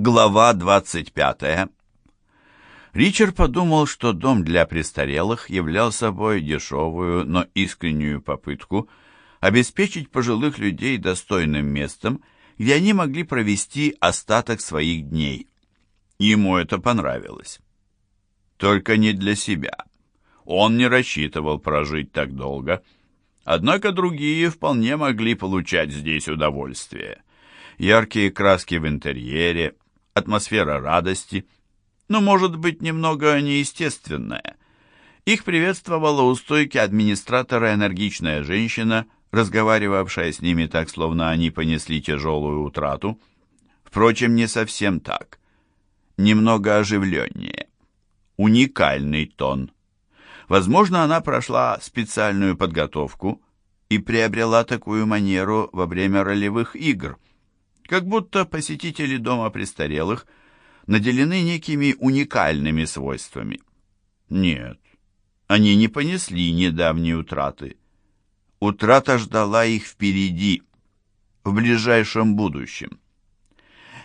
Глава 25. Ричард подумал, что дом для престарелых являл собой дешевую, но искреннюю попытку обеспечить пожилых людей достойным местом, где они могли провести остаток своих дней. Ему это понравилось. Только не для себя. Он не рассчитывал прожить так долго. Однако другие вполне могли получать здесь удовольствие. Яркие краски в интерьере – атмосфера радости, но, может быть, немного неестественная. Их приветствовала у стойки администратора энергичная женщина, разговаривавшая с ними так, словно они понесли тяжелую утрату. Впрочем, не совсем так. Немного оживленнее. Уникальный тон. Возможно, она прошла специальную подготовку и приобрела такую манеру во время ролевых игр – как будто посетители дома престарелых наделены некими уникальными свойствами. Нет, они не понесли недавней утраты. Утрата ждала их впереди, в ближайшем будущем.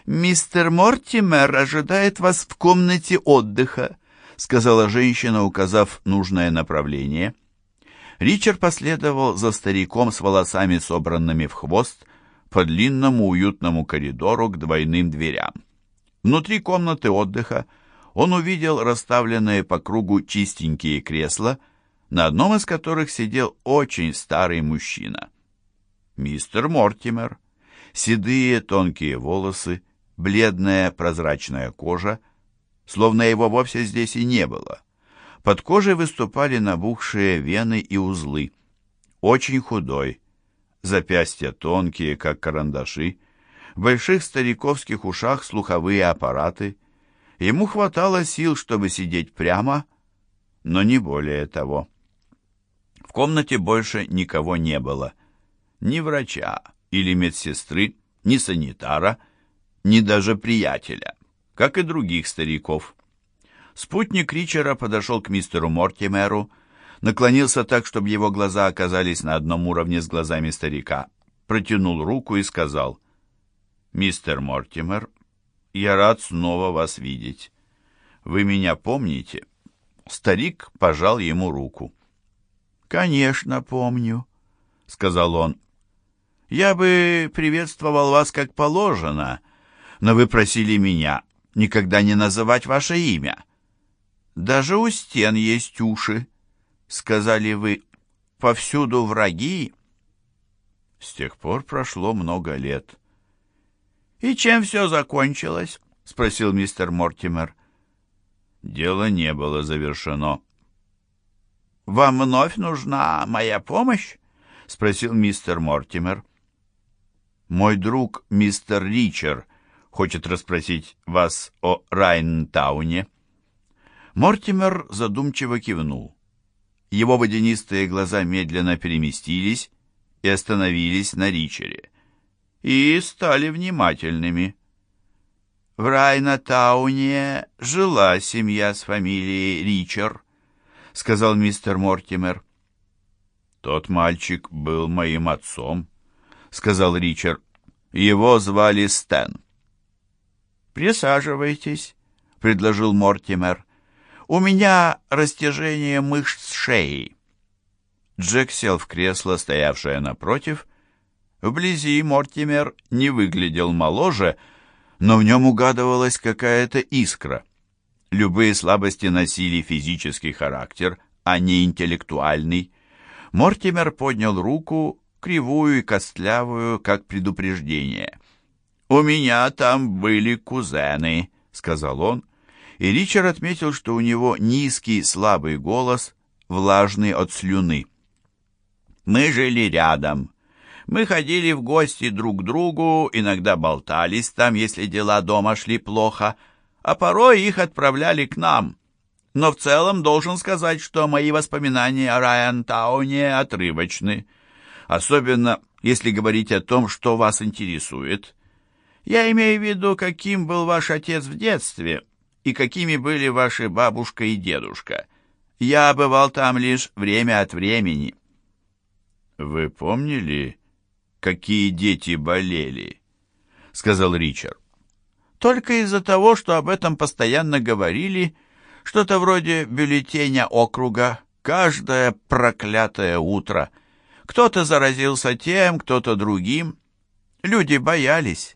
«Мистер Мортимер ожидает вас в комнате отдыха», сказала женщина, указав нужное направление. Ричард последовал за стариком с волосами, собранными в хвост, по длинному уютному коридору к двойным дверям. Внутри комнаты отдыха он увидел расставленные по кругу чистенькие кресла, на одном из которых сидел очень старый мужчина. Мистер Мортимер. Седые тонкие волосы, бледная прозрачная кожа, словно его вовсе здесь и не было. Под кожей выступали набухшие вены и узлы. Очень худой, запястья тонкие, как карандаши, в больших стариковских ушах слуховые аппараты. Ему хватало сил, чтобы сидеть прямо, но не более того. В комнате больше никого не было. Ни врача или медсестры, ни санитара, ни даже приятеля, как и других стариков. Спутник Ричера подошел к мистеру Мортимеру, наклонился так, чтобы его глаза оказались на одном уровне с глазами старика, протянул руку и сказал, «Мистер Мортимер, я рад снова вас видеть. Вы меня помните?» Старик пожал ему руку. «Конечно, помню», — сказал он. «Я бы приветствовал вас как положено, но вы просили меня никогда не называть ваше имя. Даже у стен есть уши сказали вы, повсюду враги? С тех пор прошло много лет. И чем все закончилось? Спросил мистер Мортимер. Дело не было завершено. «Вам вновь нужна моя помощь?» — спросил мистер Мортимер. «Мой друг мистер Ричер хочет расспросить вас о Райнтауне». Мортимер задумчиво кивнул. Его водянистые глаза медленно переместились и остановились на Ричере. И стали внимательными. В Райна-тауне жила семья с фамилией Ричер, сказал мистер Мортимер. Тот мальчик был моим отцом, сказал Ричард. Его звали Стэн. «Присаживайтесь», — предложил Мортимер. У меня растяжение мышц шеи. Джек сел в кресло, стоявшее напротив. Вблизи Мортимер не выглядел моложе, но в нем угадывалась какая-то искра. Любые слабости носили физический характер, а не интеллектуальный. Мортимер поднял руку, кривую и костлявую, как предупреждение. «У меня там были кузены», — сказал он, — и Ричард отметил, что у него низкий, слабый голос, влажный от слюны. «Мы жили рядом. Мы ходили в гости друг к другу, иногда болтались там, если дела дома шли плохо, а порой их отправляли к нам. Но в целом должен сказать, что мои воспоминания о Райантауне отрывочны, особенно если говорить о том, что вас интересует. Я имею в виду, каким был ваш отец в детстве» и какими были ваши бабушка и дедушка. Я бывал там лишь время от времени». «Вы помнили, какие дети болели?» — сказал Ричард. Только из-за того, что об этом постоянно говорили, что-то вроде бюллетеня округа, каждое проклятое утро. Кто-то заразился тем, кто-то другим. Люди боялись.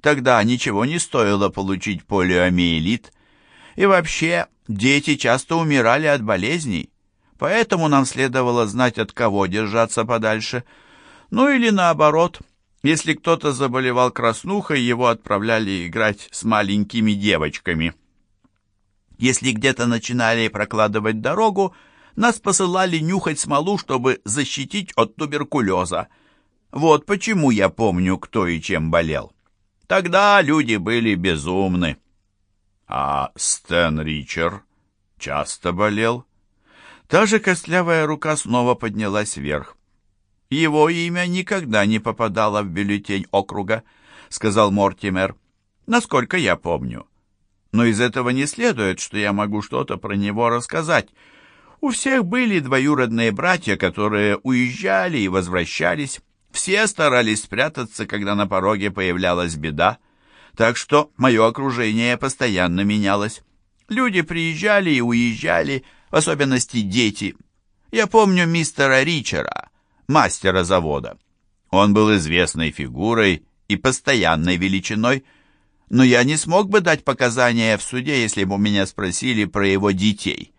Тогда ничего не стоило получить полиомиелит. И вообще, дети часто умирали от болезней. Поэтому нам следовало знать, от кого держаться подальше. Ну или наоборот, если кто-то заболевал краснухой, его отправляли играть с маленькими девочками. Если где-то начинали прокладывать дорогу, нас посылали нюхать смолу, чтобы защитить от туберкулеза. Вот почему я помню, кто и чем болел. Тогда люди были безумны. А Стэн Ричер часто болел. Та же костлявая рука снова поднялась вверх. Его имя никогда не попадало в бюллетень округа, сказал Мортимер, насколько я помню. Но из этого не следует, что я могу что-то про него рассказать. У всех были двоюродные братья, которые уезжали и возвращались. Все старались спрятаться, когда на пороге появлялась беда, так что мое окружение постоянно менялось. Люди приезжали и уезжали, в особенности дети. Я помню мистера Ричера, мастера завода. Он был известной фигурой и постоянной величиной, но я не смог бы дать показания в суде, если бы меня спросили про его детей.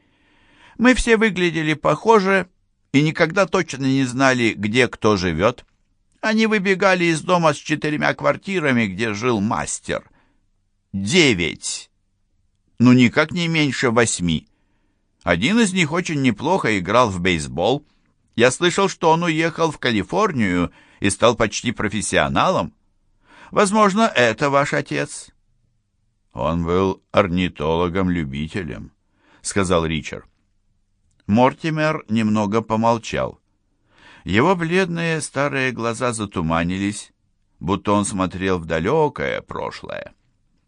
Мы все выглядели похоже и никогда точно не знали, где кто живет. Они выбегали из дома с четырьмя квартирами, где жил мастер. Девять. Ну, никак не меньше восьми. Один из них очень неплохо играл в бейсбол. Я слышал, что он уехал в Калифорнию и стал почти профессионалом. Возможно, это ваш отец. Он был орнитологом-любителем, сказал Ричард. Мортимер немного помолчал. Его бледные старые глаза затуманились, будто он смотрел в далекое прошлое.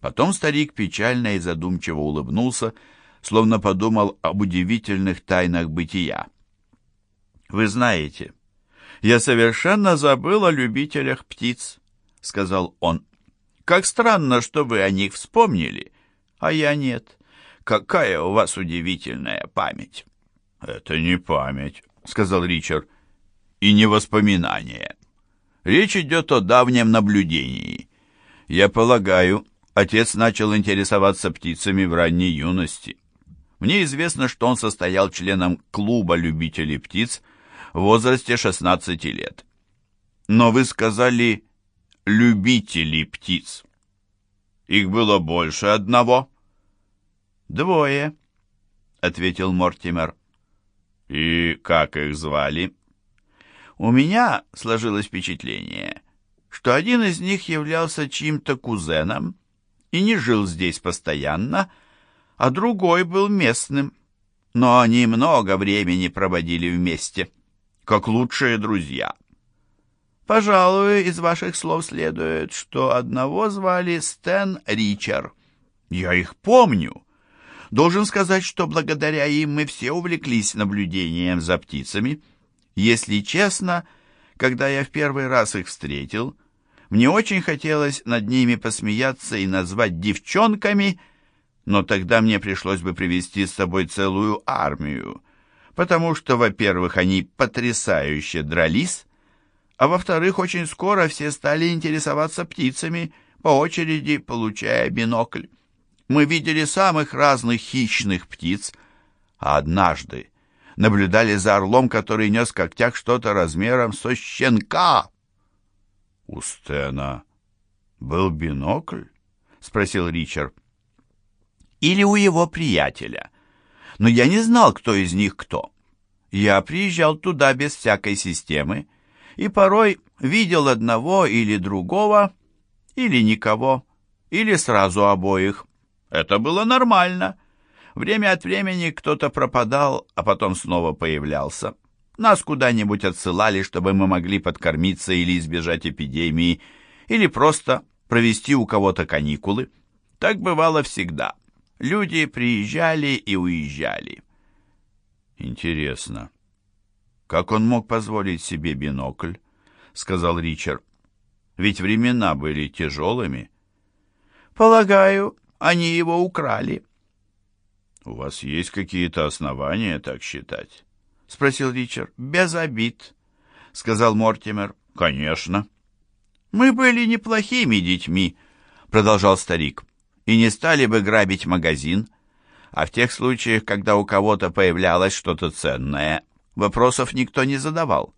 Потом старик печально и задумчиво улыбнулся, словно подумал об удивительных тайнах бытия. «Вы знаете, я совершенно забыл о любителях птиц», — сказал он. «Как странно, что вы о них вспомнили, а я нет. Какая у вас удивительная память!» «Это не память», — сказал Ричард и не воспоминание. Речь идет о давнем наблюдении. Я полагаю, отец начал интересоваться птицами в ранней юности. Мне известно, что он состоял членом клуба любителей птиц в возрасте 16 лет. Но вы сказали «любители птиц». Их было больше одного? «Двое», — ответил Мортимер. «И как их звали?» У меня сложилось впечатление, что один из них являлся чьим-то кузеном и не жил здесь постоянно, а другой был местным. Но они много времени проводили вместе, как лучшие друзья. Пожалуй, из ваших слов следует, что одного звали Стэн Ричер. Я их помню. Должен сказать, что благодаря им мы все увлеклись наблюдением за птицами — если честно, когда я в первый раз их встретил, мне очень хотелось над ними посмеяться и назвать девчонками, но тогда мне пришлось бы привести с собой целую армию, потому что, во-первых, они потрясающе дрались, а во-вторых, очень скоро все стали интересоваться птицами, по очереди получая бинокль. Мы видели самых разных хищных птиц, а однажды наблюдали за орлом, который нес в когтях что-то размером со щенка. — У Стена был бинокль? — спросил Ричард. — Или у его приятеля. Но я не знал, кто из них кто. Я приезжал туда без всякой системы и порой видел одного или другого, или никого, или сразу обоих. Это было нормально. Время от времени кто-то пропадал, а потом снова появлялся. Нас куда-нибудь отсылали, чтобы мы могли подкормиться или избежать эпидемии, или просто провести у кого-то каникулы. Так бывало всегда. Люди приезжали и уезжали. Интересно, как он мог позволить себе бинокль? Сказал Ричард. Ведь времена были тяжелыми. Полагаю, они его украли. «У вас есть какие-то основания так считать?» — спросил Ричард. «Без обид», — сказал Мортимер. «Конечно». «Мы были неплохими детьми», — продолжал старик, «и не стали бы грабить магазин. А в тех случаях, когда у кого-то появлялось что-то ценное, вопросов никто не задавал.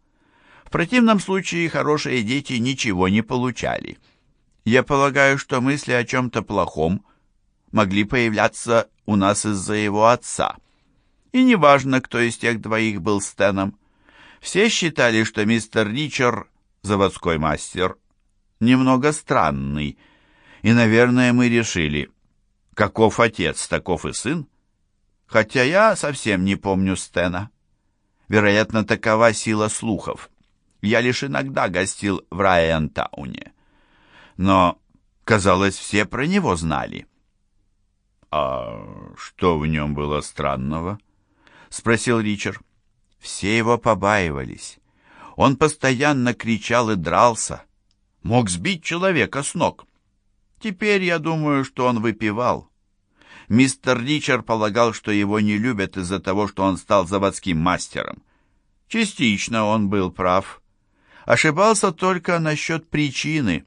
В противном случае хорошие дети ничего не получали. Я полагаю, что мысли о чем-то плохом могли появляться у нас из-за его отца. И неважно, кто из тех двоих был Стеном. Все считали, что мистер Ричард, заводской мастер, немного странный. И, наверное, мы решили, каков отец, таков и сын. Хотя я совсем не помню Стена. Вероятно, такова сила слухов. Я лишь иногда гостил в Райантауне. Но, казалось, все про него знали. «А что в нем было странного?» — спросил Ричард. Все его побаивались. Он постоянно кричал и дрался. Мог сбить человека с ног. Теперь я думаю, что он выпивал. Мистер Ричард полагал, что его не любят из-за того, что он стал заводским мастером. Частично он был прав. Ошибался только насчет причины —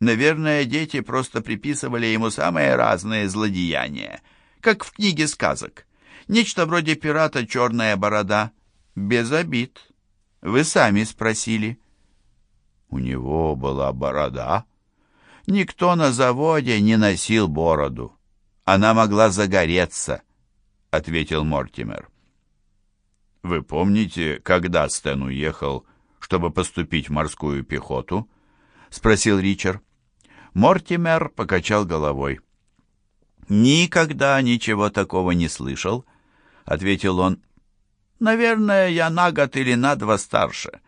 Наверное, дети просто приписывали ему самые разные злодеяния, как в книге сказок. Нечто вроде пирата «Черная борода». Без обид. Вы сами спросили. У него была борода? Никто на заводе не носил бороду. Она могла загореться, — ответил Мортимер. Вы помните, когда Стэн уехал, чтобы поступить в морскую пехоту? — спросил Ричард. Мортимер покачал головой. «Никогда ничего такого не слышал», — ответил он. «Наверное, я на год или на два старше.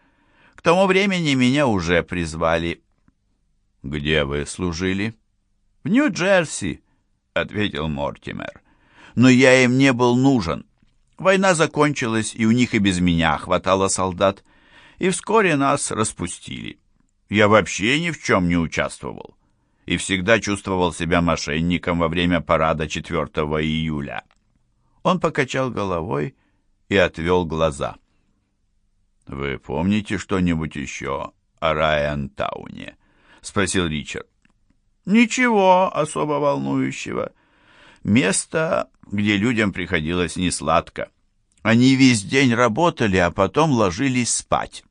К тому времени меня уже призвали». «Где вы служили?» «В Нью-Джерси», — ответил Мортимер. «Но я им не был нужен. Война закончилась, и у них и без меня хватало солдат, и вскоре нас распустили. Я вообще ни в чем не участвовал и всегда чувствовал себя мошенником во время парада 4 июля. Он покачал головой и отвел глаза. «Вы помните что-нибудь еще о Райантауне?» — спросил Ричард. «Ничего особо волнующего. Место, где людям приходилось несладко. Они весь день работали, а потом ложились спать».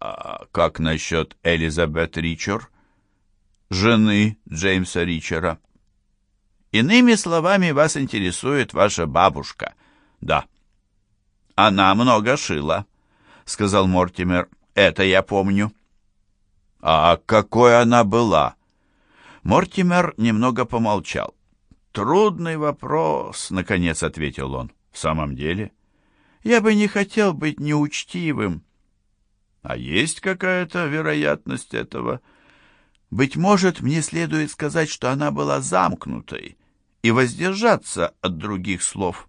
«А как насчет Элизабет Ричард?» Жены Джеймса Ричера. Иными словами, вас интересует ваша бабушка. Да. Она много шила, сказал Мортимер. Это я помню. А какой она была? Мортимер немного помолчал. Трудный вопрос, наконец ответил он. В самом деле, я бы не хотел быть неучтивым. А есть какая-то вероятность этого? Быть может, мне следует сказать, что она была замкнутой и воздержаться от других слов.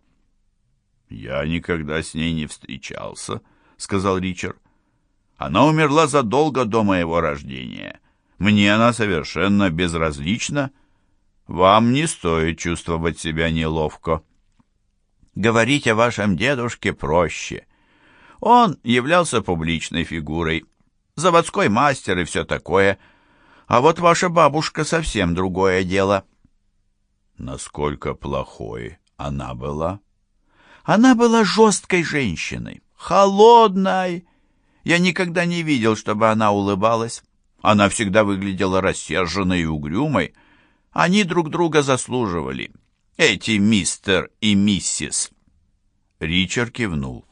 «Я никогда с ней не встречался», — сказал Ричард. «Она умерла задолго до моего рождения. Мне она совершенно безразлична. Вам не стоит чувствовать себя неловко». «Говорить о вашем дедушке проще. Он являлся публичной фигурой, заводской мастер и все такое — а вот ваша бабушка совсем другое дело. Насколько плохой она была? Она была жесткой женщиной, холодной. Я никогда не видел, чтобы она улыбалась. Она всегда выглядела рассерженной и угрюмой. Они друг друга заслуживали. Эти мистер и миссис. Ричард кивнул.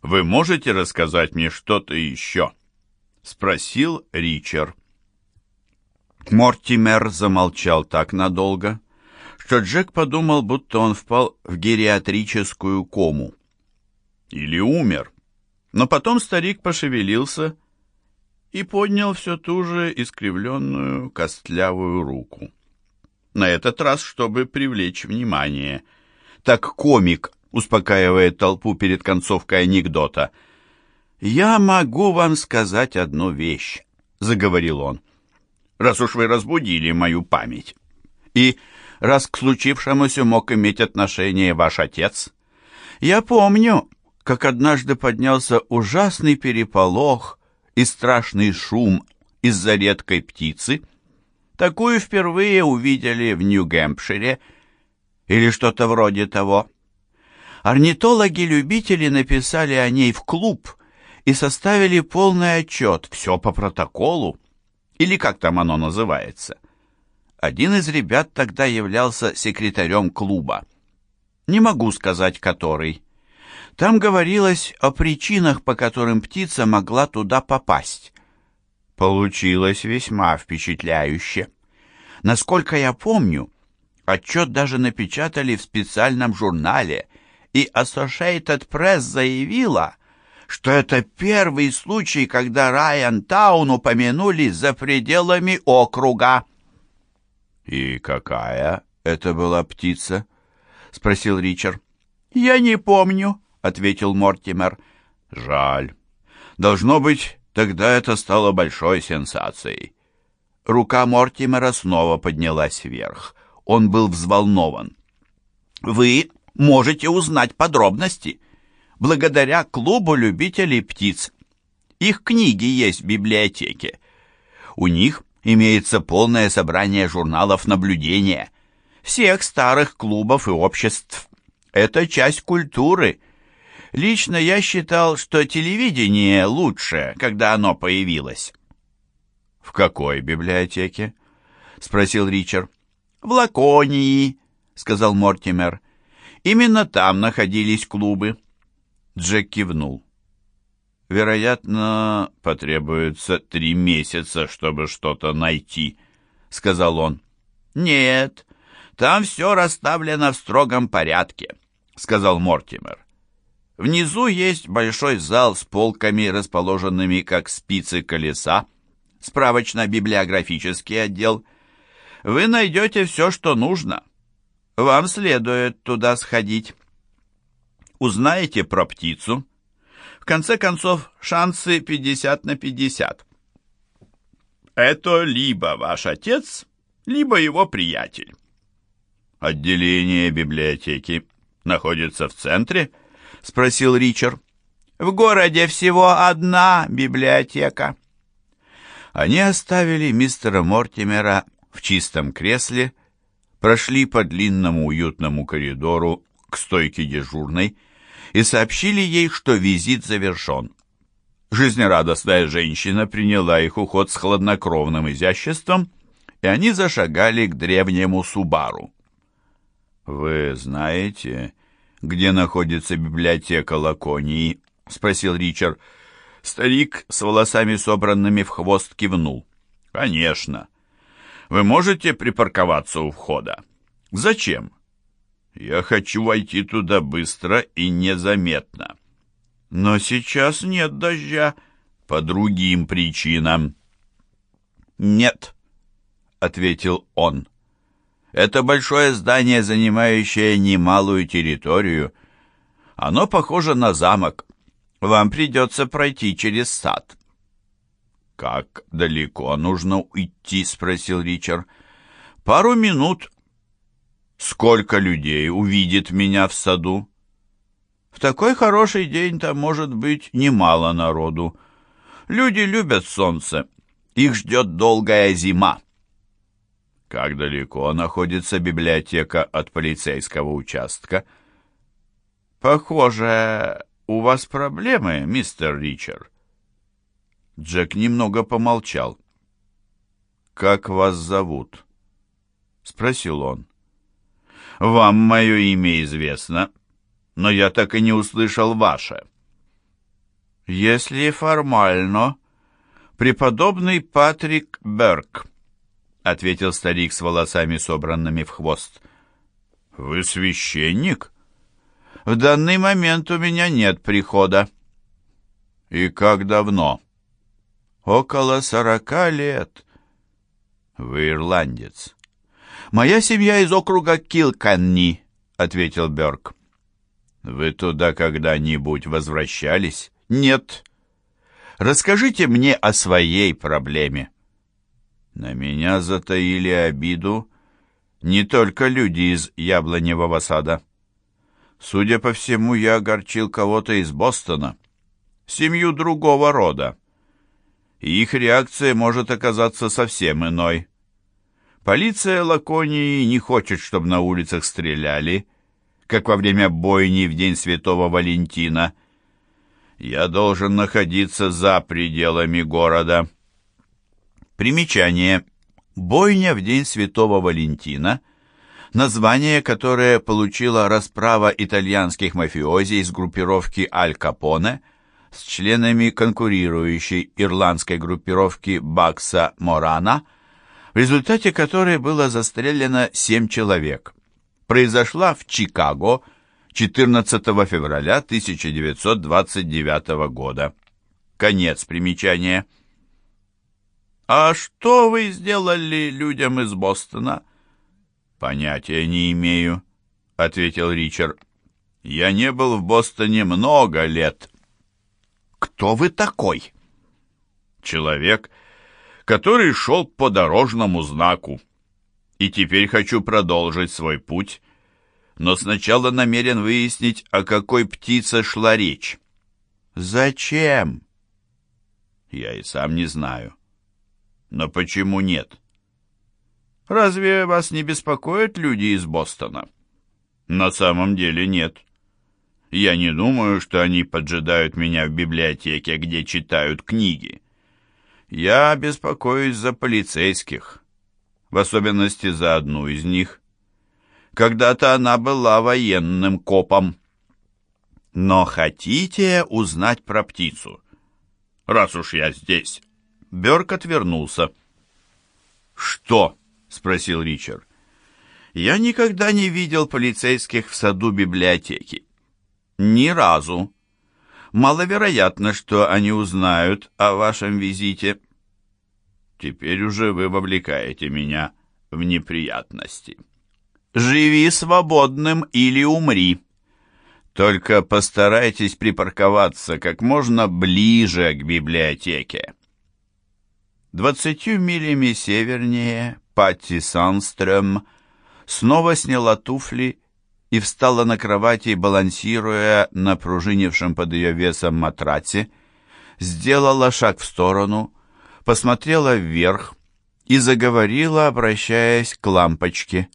«Вы можете рассказать мне что-то еще?» — спросил Ричард. Мортимер замолчал так надолго, что Джек подумал, будто он впал в гериатрическую кому. Или умер. Но потом старик пошевелился и поднял все ту же искривленную костлявую руку. На этот раз, чтобы привлечь внимание. Так комик успокаивает толпу перед концовкой анекдота. «Я могу вам сказать одну вещь», — заговорил он. Раз уж вы разбудили мою память. И раз к случившемуся мог иметь отношение ваш отец, я помню, как однажды поднялся ужасный переполох и страшный шум из-за редкой птицы. Такую впервые увидели в Нью-Гэмпшире или что-то вроде того. Орнитологи-любители написали о ней в клуб и составили полный отчет, все по протоколу, или как там оно называется. Один из ребят тогда являлся секретарем клуба. Не могу сказать, который. Там говорилось о причинах, по которым птица могла туда попасть. Получилось весьма впечатляюще. Насколько я помню, отчет даже напечатали в специальном журнале, и Associated Press заявила, что это первый случай, когда Райан Таун упомянули за пределами округа. «И какая это была птица?» — спросил Ричард. «Я не помню», — ответил Мортимер. «Жаль. Должно быть, тогда это стало большой сенсацией». Рука Мортимера снова поднялась вверх. Он был взволнован. «Вы можете узнать подробности благодаря клубу любителей птиц. Их книги есть в библиотеке. У них имеется полное собрание журналов наблюдения всех старых клубов и обществ. Это часть культуры. Лично я считал, что телевидение лучше, когда оно появилось. «В какой библиотеке?» — спросил Ричард. «В Лаконии», — сказал Мортимер. «Именно там находились клубы». Джек кивнул. «Вероятно, потребуется три месяца, чтобы что-то найти», — сказал он. «Нет, там все расставлено в строгом порядке», — сказал Мортимер. «Внизу есть большой зал с полками, расположенными как спицы колеса, справочно-библиографический отдел. Вы найдете все, что нужно. Вам следует туда сходить» узнаете про птицу. В конце концов, шансы 50 на 50. Это либо ваш отец, либо его приятель. Отделение библиотеки находится в центре? Спросил Ричард. В городе всего одна библиотека. Они оставили мистера Мортимера в чистом кресле, прошли по длинному уютному коридору к стойке дежурной и сообщили ей, что визит завершен. Жизнерадостная женщина приняла их уход с хладнокровным изяществом, и они зашагали к древнему Субару. «Вы знаете, где находится библиотека Лаконии?» — спросил Ричард. Старик с волосами собранными в хвост кивнул. «Конечно. Вы можете припарковаться у входа?» «Зачем?» Я хочу войти туда быстро и незаметно. Но сейчас нет дождя по другим причинам. Нет, ответил он. Это большое здание, занимающее немалую территорию. Оно похоже на замок. Вам придется пройти через сад. «Как далеко нужно уйти?» — спросил Ричард. «Пару минут», Сколько людей увидит меня в саду? В такой хороший день там может быть немало народу. Люди любят солнце. Их ждет долгая зима. Как далеко находится библиотека от полицейского участка? Похоже, у вас проблемы, мистер Ричард. Джек немного помолчал. «Как вас зовут?» — спросил он. Вам мое имя известно, но я так и не услышал ваше. Если формально, преподобный Патрик Берк, ответил старик с волосами, собранными в хвост. Вы священник? В данный момент у меня нет прихода. И как давно? Около сорока лет. Вы ирландец. «Моя семья из округа Килканни», — ответил Бёрк. «Вы туда когда-нибудь возвращались?» «Нет». «Расскажите мне о своей проблеме». На меня затаили обиду не только люди из яблоневого сада. Судя по всему, я огорчил кого-то из Бостона, семью другого рода. И их реакция может оказаться совсем иной. Полиция Лаконии не хочет, чтобы на улицах стреляли, как во время бойни в день Святого Валентина. Я должен находиться за пределами города. Примечание. Бойня в день Святого Валентина – название, которое получила расправа итальянских мафиози из группировки Аль Капоне с членами конкурирующей ирландской группировки Бакса Морана, в результате которой было застрелено семь человек произошла в Чикаго 14 февраля 1929 года. Конец примечания. «А что вы сделали людям из Бостона?» «Понятия не имею», — ответил Ричард. «Я не был в Бостоне много лет». «Кто вы такой?» «Человек, который шел по дорожному знаку и теперь хочу продолжить свой путь, но сначала намерен выяснить, о какой птице шла речь. Зачем? Я и сам не знаю. Но почему нет? Разве вас не беспокоят люди из Бостона? На самом деле нет. Я не думаю, что они поджидают меня в библиотеке, где читают книги. Я беспокоюсь за полицейских в особенности за одну из них. Когда-то она была военным копом. Но хотите узнать про птицу? Раз уж я здесь. Бёрк отвернулся. «Что?» — спросил Ричард. «Я никогда не видел полицейских в саду библиотеки. Ни разу. Маловероятно, что они узнают о вашем визите. Теперь уже вы вовлекаете меня в неприятности. Живи свободным или умри. Только постарайтесь припарковаться как можно ближе к библиотеке. Двадцатью милями севернее Патти Санстрöm снова сняла туфли и встала на кровати, балансируя на пружинившем под ее весом матраце, сделала шаг в сторону, посмотрела вверх и заговорила, обращаясь к лампочке.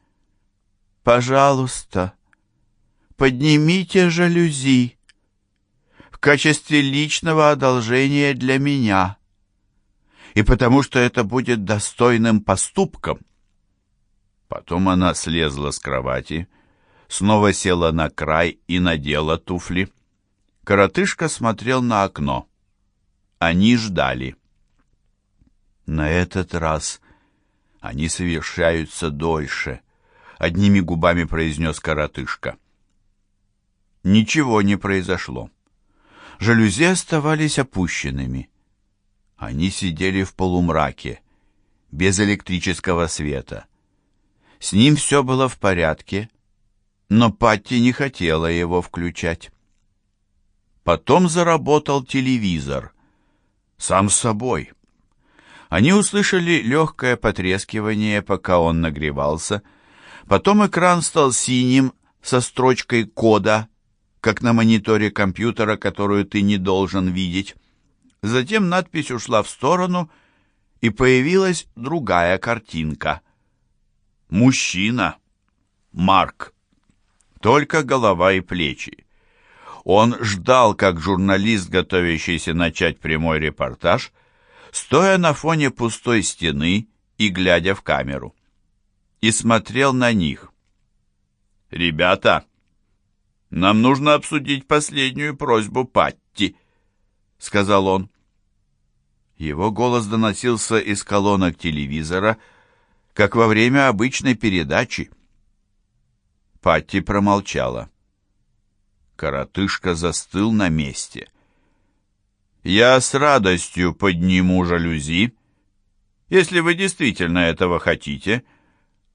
«Пожалуйста, поднимите жалюзи в качестве личного одолжения для меня, и потому что это будет достойным поступком». Потом она слезла с кровати, снова села на край и надела туфли. Коротышка смотрел на окно. Они ждали. На этот раз они совершаются дольше, одними губами произнес коротышка. Ничего не произошло. Жалюзи оставались опущенными. Они сидели в полумраке, без электрического света. С ним все было в порядке, но Патти не хотела его включать. Потом заработал телевизор. Сам собой. Они услышали легкое потрескивание, пока он нагревался. Потом экран стал синим со строчкой кода, как на мониторе компьютера, которую ты не должен видеть. Затем надпись ушла в сторону, и появилась другая картинка. Мужчина. Марк. Только голова и плечи. Он ждал, как журналист, готовящийся начать прямой репортаж, стоя на фоне пустой стены и глядя в камеру. И смотрел на них. «Ребята, нам нужно обсудить последнюю просьбу Патти», — сказал он. Его голос доносился из колонок телевизора, как во время обычной передачи. Патти промолчала. Коротышка застыл на месте — я с радостью подниму жалюзи, если вы действительно этого хотите,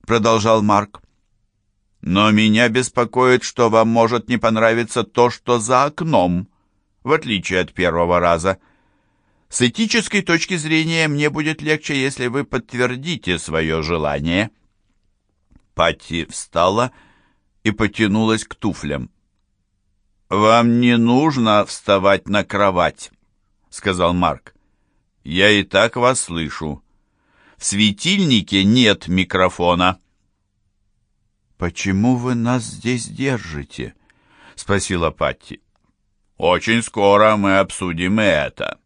продолжал Марк. Но меня беспокоит, что вам может не понравиться то, что за окном, в отличие от первого раза. С этической точки зрения мне будет легче, если вы подтвердите свое желание». Патти встала и потянулась к туфлям. «Вам не нужно вставать на кровать», — сказал Марк. «Я и так вас слышу. В светильнике нет микрофона». «Почему вы нас здесь держите?» — спросила Патти. «Очень скоро мы обсудим это.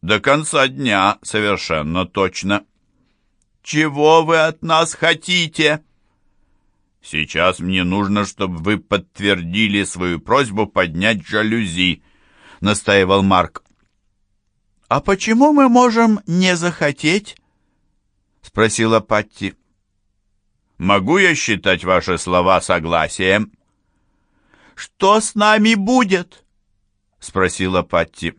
До конца дня совершенно точно». «Чего вы от нас хотите?» «Сейчас мне нужно, чтобы вы подтвердили свою просьбу поднять жалюзи», — настаивал Марк. «А почему мы можем не захотеть?» — спросила Патти. Могу я считать ваши слова согласием?» «Что с нами будет?» — спросила Патти.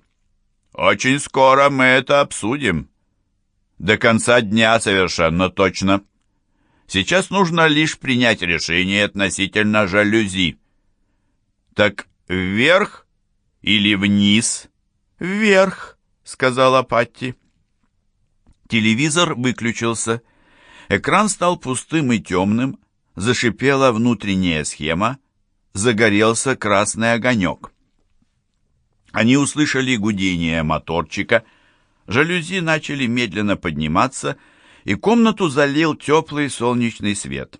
«Очень скоро мы это обсудим. До конца дня совершенно точно. Сейчас нужно лишь принять решение относительно жалюзи. Так вверх или вниз?» «Вверх», — сказала Патти. Телевизор выключился, Экран стал пустым и темным, зашипела внутренняя схема, загорелся красный огонек. Они услышали гудение моторчика, жалюзи начали медленно подниматься, и комнату залил теплый солнечный свет.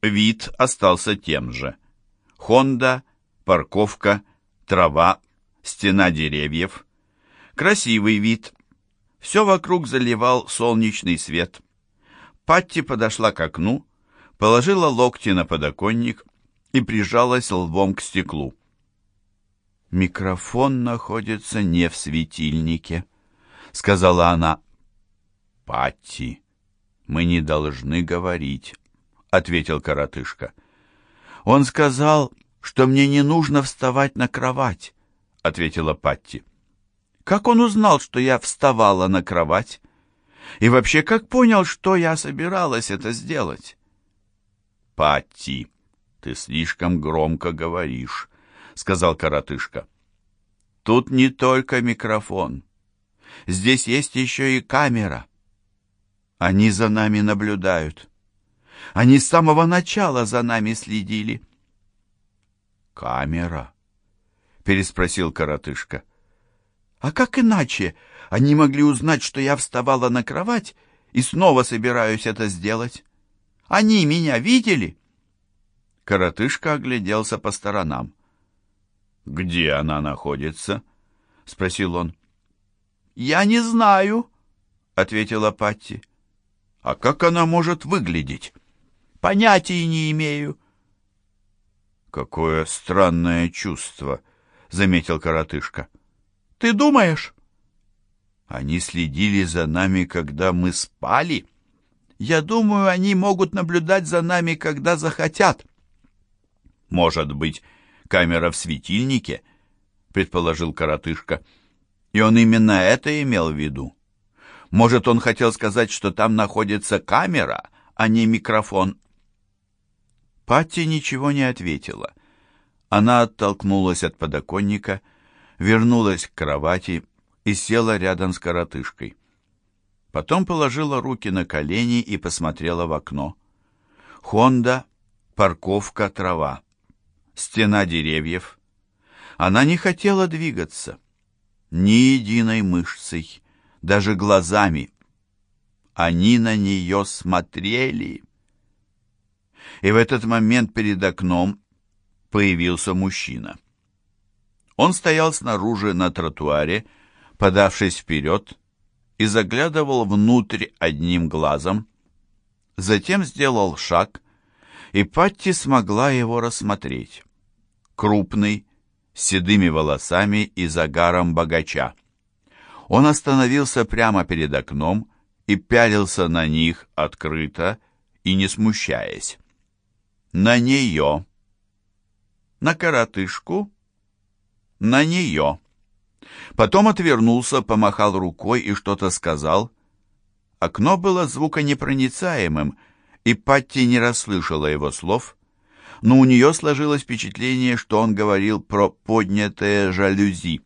Вид остался тем же. Хонда, парковка, трава, стена деревьев. Красивый вид. Все вокруг заливал солнечный свет. Патти подошла к окну, положила локти на подоконник и прижалась лбом к стеклу. «Микрофон находится не в светильнике», — сказала она. «Патти, мы не должны говорить», — ответил коротышка. «Он сказал, что мне не нужно вставать на кровать», — ответила Патти. «Как он узнал, что я вставала на кровать?» И вообще, как понял, что я собиралась это сделать? «Патти, ты слишком громко говоришь», — сказал коротышка. «Тут не только микрофон. Здесь есть еще и камера. Они за нами наблюдают. Они с самого начала за нами следили». «Камера?» — переспросил коротышка. «А как иначе?» Они могли узнать, что я вставала на кровать и снова собираюсь это сделать. Они меня видели?» Коротышка огляделся по сторонам. «Где она находится?» — спросил он. «Я не знаю», — ответила Патти. «А как она может выглядеть?» «Понятия не имею». «Какое странное чувство», — заметил коротышка. «Ты думаешь?» Они следили за нами, когда мы спали. Я думаю, они могут наблюдать за нами, когда захотят. Может быть, камера в светильнике, предположил коротышка. И он именно это имел в виду. Может, он хотел сказать, что там находится камера, а не микрофон. Патти ничего не ответила. Она оттолкнулась от подоконника, вернулась к кровати и села рядом с коротышкой. Потом положила руки на колени и посмотрела в окно. Хонда, парковка, трава, стена деревьев. Она не хотела двигаться, ни единой мышцей, даже глазами. Они на нее смотрели. И в этот момент перед окном появился мужчина. Он стоял снаружи на тротуаре, подавшись вперед, и заглядывал внутрь одним глазом. Затем сделал шаг, и Патти смогла его рассмотреть. Крупный, с седыми волосами и загаром богача. Он остановился прямо перед окном и пялился на них открыто и не смущаясь. На нее. На коротышку. На нее. Потом отвернулся, помахал рукой и что-то сказал. Окно было звуконепроницаемым, и Патти не расслышала его слов, но у нее сложилось впечатление, что он говорил про поднятые жалюзи.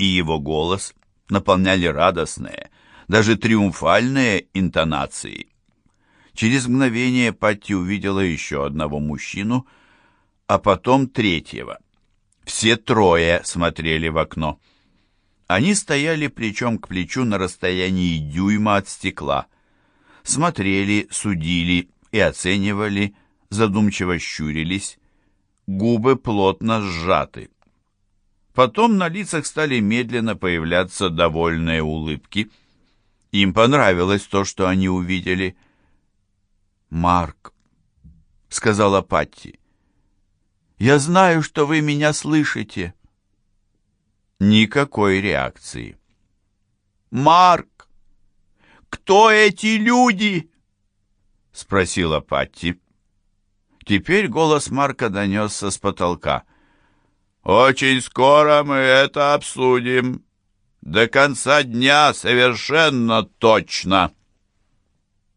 И его голос наполняли радостные, даже триумфальные интонации. Через мгновение Патти увидела еще одного мужчину, а потом третьего. Все трое смотрели в окно. Они стояли плечом к плечу на расстоянии дюйма от стекла. Смотрели, судили и оценивали, задумчиво щурились. Губы плотно сжаты. Потом на лицах стали медленно появляться довольные улыбки. Им понравилось то, что они увидели. «Марк», — сказала Патти, — «я знаю, что вы меня слышите». Никакой реакции. «Марк, кто эти люди?» — спросила Патти. Теперь голос Марка донесся с потолка. «Очень скоро мы это обсудим. До конца дня совершенно точно».